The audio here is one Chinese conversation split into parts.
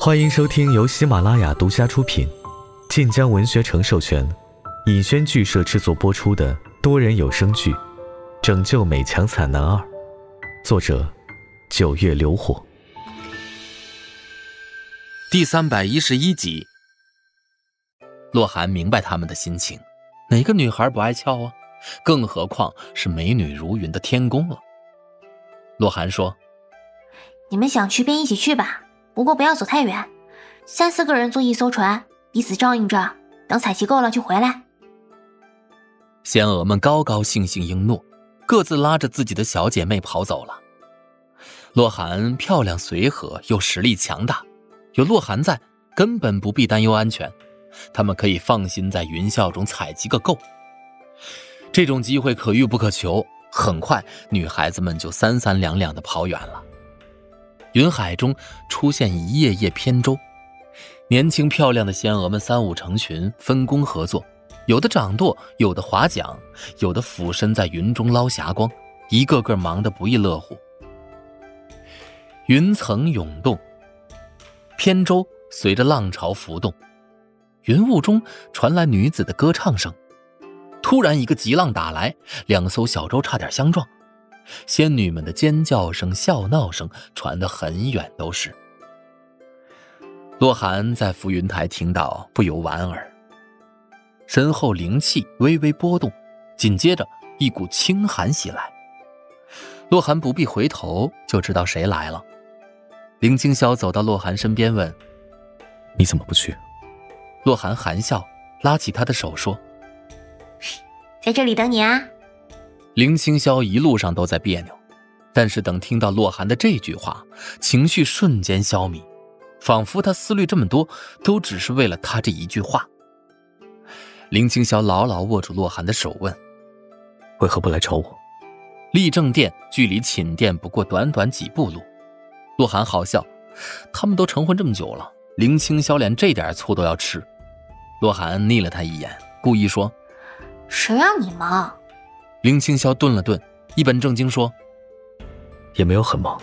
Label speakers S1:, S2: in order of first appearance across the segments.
S1: 欢迎收听由喜马拉雅独家出品、晋江文学城授权、尹轩剧社制作播出的多人有声剧《拯救美强惨男二》，作者：九月流火，
S2: 第三百一十一集。洛寒明白他们的心情，哪个女孩不爱俏啊？更何况是美女如云的天宫了。洛寒说：“
S3: 你们想去便一起去吧，不过不要走太远，三四个人坐一艘船，彼此照应着，等彩旗够了就回来。”
S2: 仙娥们高高兴兴应诺，各自拉着自己的小姐妹跑走了。洛寒漂亮随和又实力强大，有洛寒在，根本不必担忧安全。他们可以放心在云霄中采集个够。这种机会可遇不可求，很快女孩子们就三三两两的跑远了。云海中出现一叶叶扁舟，年轻漂亮的仙娥们三五成群，分工合作，有的掌舵，有的划桨，有的俯身在云中捞霞光，一个个忙得不亦乐乎。云层涌动，扁舟随着浪潮浮动。云雾中传来女子的歌唱声，突然一个急浪打来，两艘小舟差点相撞，仙女们的尖叫声、笑闹声传得很远都是。洛寒在浮云台听到，不由莞尔。身后灵气微微波动，紧接着一股清寒袭来。洛寒不必回头就知道谁来了。林清霄走到洛寒身边问：“
S1: 你怎么不去？”
S2: 洛寒含笑，拉起他的手说：“
S3: 在这里等你啊。”
S2: 林清霄一路上都在别扭，但是等听到洛寒的这句话，情绪瞬间消弭，仿佛他思虑这么多，都只是为了他这一句话。林清霄牢牢握住洛寒的手，问：“
S1: 为何不来找我？”
S2: 立正殿距离寝殿不过短短几步路。洛寒好笑，他们都成婚这么久了。林清霄连这点醋都要吃，洛寒睨了他一眼，故意说：“
S3: 谁让你忙？”
S2: 林清霄顿了顿，一本正经说：“
S1: 也没有很忙，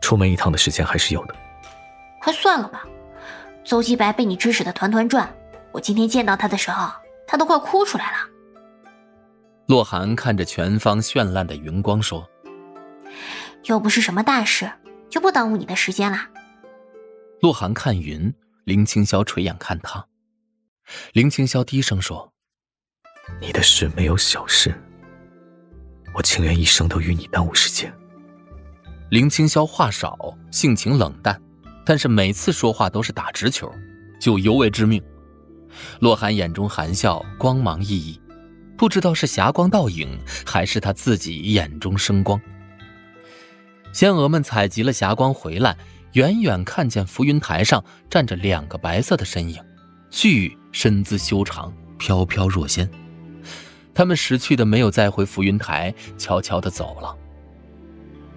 S1: 出门一趟的时间还是有的。”
S3: 快算了吧，邹继白被你指使的团团转，我今天见到他的时候，他都快哭出来了。
S2: 洛寒看着前方绚烂的云光说：“
S3: 又不是什么大事，就不耽误你的时间了。”
S2: 洛寒看云，林清霄垂眼看他。林清霄低声说：“
S1: 你的事没有小事，我情愿一生都与你耽误时间。”
S2: 林清霄话少，性情冷淡，但是每次说话都是打直球，就尤为致命。洛寒眼中含笑，光芒熠熠，不知道是霞光倒影，还是他自己眼中生光。仙娥们采集了霞光回来。远远看见浮云台上站着两个白色的身影，巨身姿修长，飘飘若仙。他们识趣的没有再回浮云台，悄悄的走了。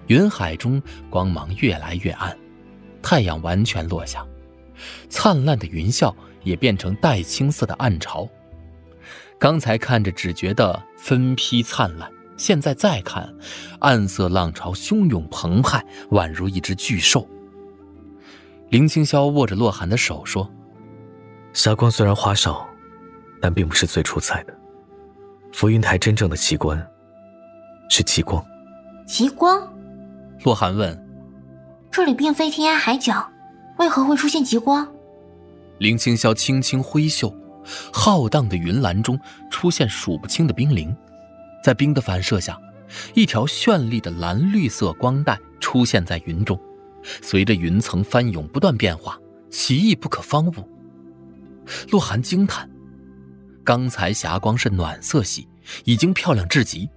S2: 云海中光芒越来越暗，太阳完全落下，灿烂的云笑也变成带青色的暗潮。刚才看着只觉得分批灿烂，现在再看，暗色浪潮汹涌澎湃，宛如一只巨兽。林清霄握着洛寒的手说：“
S1: 霞光虽然花哨，但并不是最出彩的。浮云台真正的奇观是极光。
S3: 极光？”
S2: 洛寒问：“
S3: 这里并非天涯海角，为何会出现极光？”
S2: 林清霄轻轻挥袖，浩荡的云岚中出现数不清的冰凌，在冰的反射下，一条绚丽的蓝绿色光带出现在云中。随着云层翻涌不断变化，奇异不可方物。洛寒惊叹：刚才霞光是暖色系，已经漂亮至极，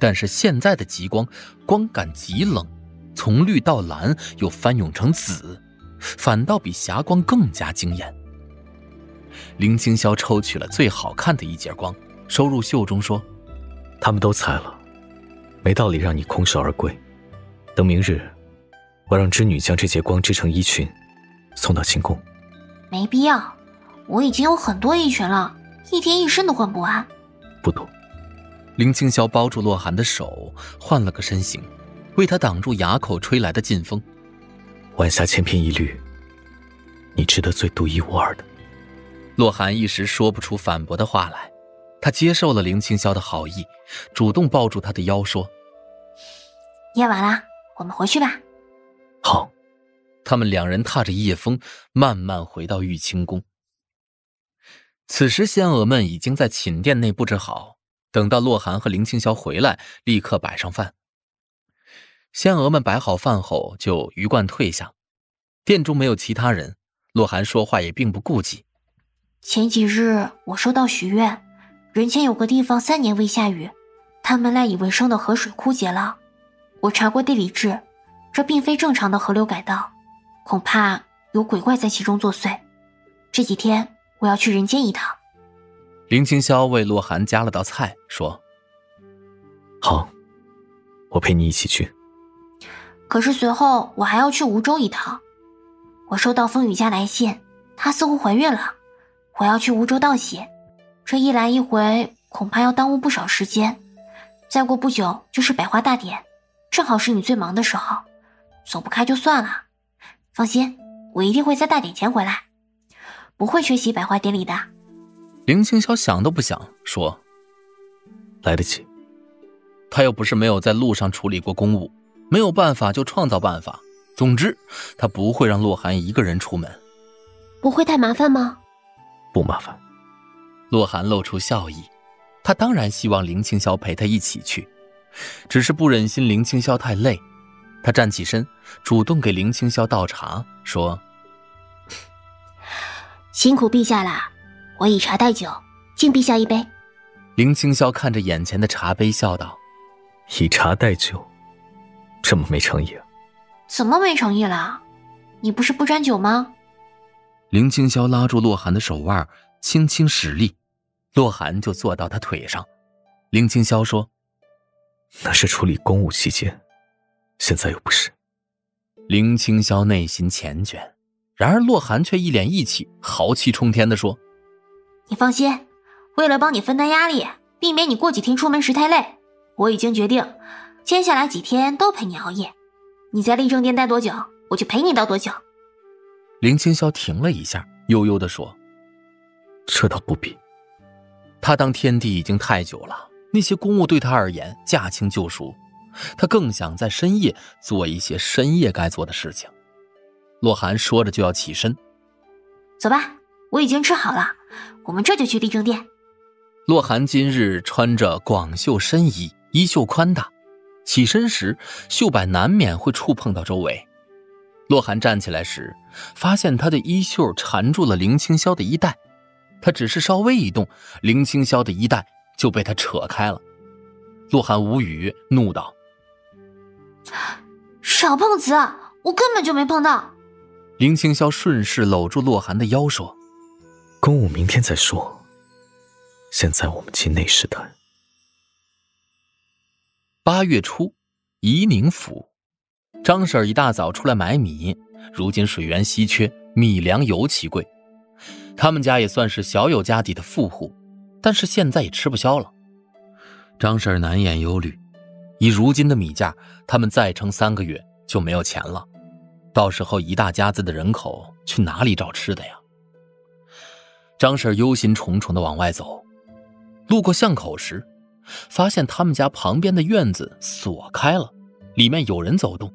S2: 但是现在的极光，光感极冷，从绿到蓝又翻涌成紫，反倒比霞光更加惊艳。林清霄抽取了最好看的一截光，收入袖中说：“
S1: 他们都猜了，没道理让你空手而归。等明日。”我让织女将这节光织成衣裙，送到清宫。
S3: 没必要，我已经有很多衣裙了，一天一身都换不完。
S1: 不多。
S2: 林清霄包住洛寒的手，换了个身形，为他挡住崖口吹来的劲风。
S1: 晚霞千篇一律，你值得最独一无二的。
S2: 洛寒一时说不出反驳的话来，他接受了林青霄的好意，主动抱住他的腰说：“
S3: 夜晚了，我们回去吧。”
S1: 好。
S2: 他们两人踏着夜风，慢慢回到玉清宫。此时，仙娥们已经在寝殿内布置好，等到洛寒和林青霄回来，立刻摆上饭。仙娥们摆好饭后，就鱼贯退下。殿中没有其他人，洛寒说话也并不顾忌。
S3: 前几日我收到许愿，人间有个地方三年未下雨，他们赖以为生的河水枯竭了。我查过地理志，这并非正常的河流改道，恐怕有鬼怪在其中作祟。这几天我要去人间一趟。
S2: 林青霄为洛寒夹了道菜，说：“
S1: 好，我陪你一起去。”
S3: 可是随后我还要去梧州一趟。我收到风雨家来信，她似乎怀孕了。我要去梧州道喜，这一来一回恐怕要耽误不少时间。再过不久就是百花大典，正好是你最忙的时候，走不开就算了。放心，我一定会在大典前回来，不会缺席百花典礼的。
S2: 林青霄想都不想说：“
S1: 来得及。”
S2: 他又不是没有在路上处理过公务，没有办法就创造办法。总之，他不会让洛寒一个人出门。
S3: 不会太麻烦吗？
S1: 不麻烦，
S2: 洛寒露出笑意。他当然希望林青霄陪他一起去，只是不忍心林青霄太累。他站起身，主动给林青霄倒茶，说：“
S3: 辛苦陛下啦，我以茶代酒，敬陛下一杯。”
S2: 林青霄看着眼前的茶杯，笑道：“
S1: 以茶代酒，这么没诚意啊？
S3: 怎么没诚意了？你不是不沾酒吗？”
S2: 林青霄拉住洛寒的手腕，轻轻使力，洛寒就坐到他腿上。林青霄说：“
S1: 那是处理公务期间，现在又不是。”
S2: 林青霄内心缱绻，然而洛寒却一脸义气，豪气冲天地说：“
S3: 你放心，为了帮你分担压力，避免你过几天出门时太累，我已经决定，接下来几天都陪你熬夜。你在立正殿待多久，我就陪你到多久。”
S2: 林青霄停了一下，悠悠地说：“
S1: 这倒不必。
S2: 他当天帝已经太久了，那些公务对他而言驾轻就熟。他更想在深夜做一些深夜该做的事情。”洛寒说着就要起身，“
S3: 走吧，我已经吃好了，我们这就去立正殿。”
S2: 洛寒今日穿着广袖深衣，衣袖宽大，起身时袖摆难免会触碰到周围。洛寒站起来时，发现他的衣袖缠住了林青霄的衣带，他只是稍微一动，林青霄的衣带就被他扯开了。洛寒无语，怒道：“
S3: 少碰瓷，我根本就没碰到。”
S2: 林青霄顺势搂住洛寒的腰，说：“
S1: 公务明天再说，现在我们进内室谈。”
S2: 八月初，夷宁府。张婶一大早出来买米，如今水源稀缺，米粮尤其贵。他们家也算是小有家底的富户，但是现在也吃不消了。张婶难掩忧虑，以如今的米价，他们再撑三个月就没有钱了。到时候一大家子的人口去哪里找吃的呀？张婶忧心忡忡地往外走，路过巷口时，发现他们家旁边的院子锁开了，里面有人走动。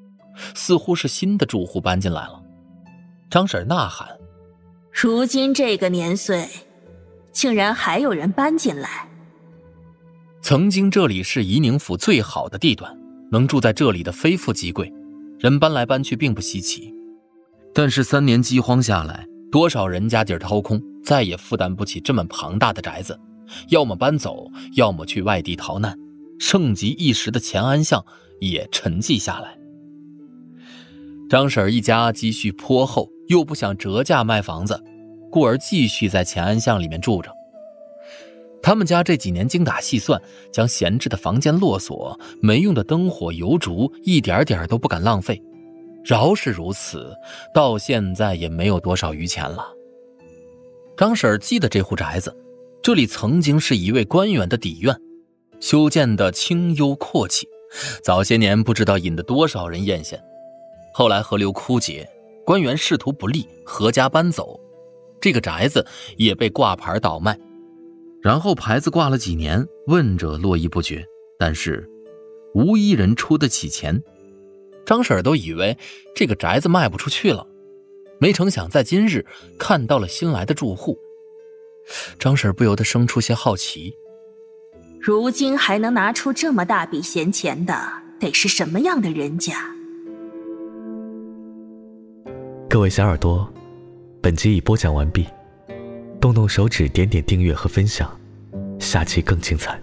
S2: 似乎是新的住户搬进来了，张婶呐喊：“
S4: 如今这个年岁，竟然还有人搬进来！
S2: 曾经这里是夷宁府最好的地段，能住在这里的非富即贵，人搬来搬去并不稀奇。但是三年饥荒下来，多少人家底掏空，再也负担不起这么庞大的宅子，要么搬走，要么去外地逃难。盛极一时的钱安巷也沉寂下来。”张婶一家积蓄颇厚，又不想折价卖房子，故而继续在乾安巷里面住着。他们家这几年精打细算，将闲置的房间落锁，没用的灯火油烛一点点都不敢浪费。饶是如此，到现在也没有多少余钱了。张婶记得这户宅子，这里曾经是一位官员的底院，修建的清幽阔气，早些年不知道引得多少人艳羡。后来河流枯竭，官员仕途不利，何家搬走，这个宅子也被挂牌倒卖。然后牌子挂了几年，问者络绎不绝，但是无一人出得起钱。张婶都以为这个宅子卖不出去了，没成想在今日看到了新来的住户。张婶不由得生出些好奇：
S4: 如今还能拿出这么大笔闲钱的，得是什么样的人家？
S1: 各位小耳朵，本集已播讲完毕，动动手指点点订阅和分享，下期更精彩。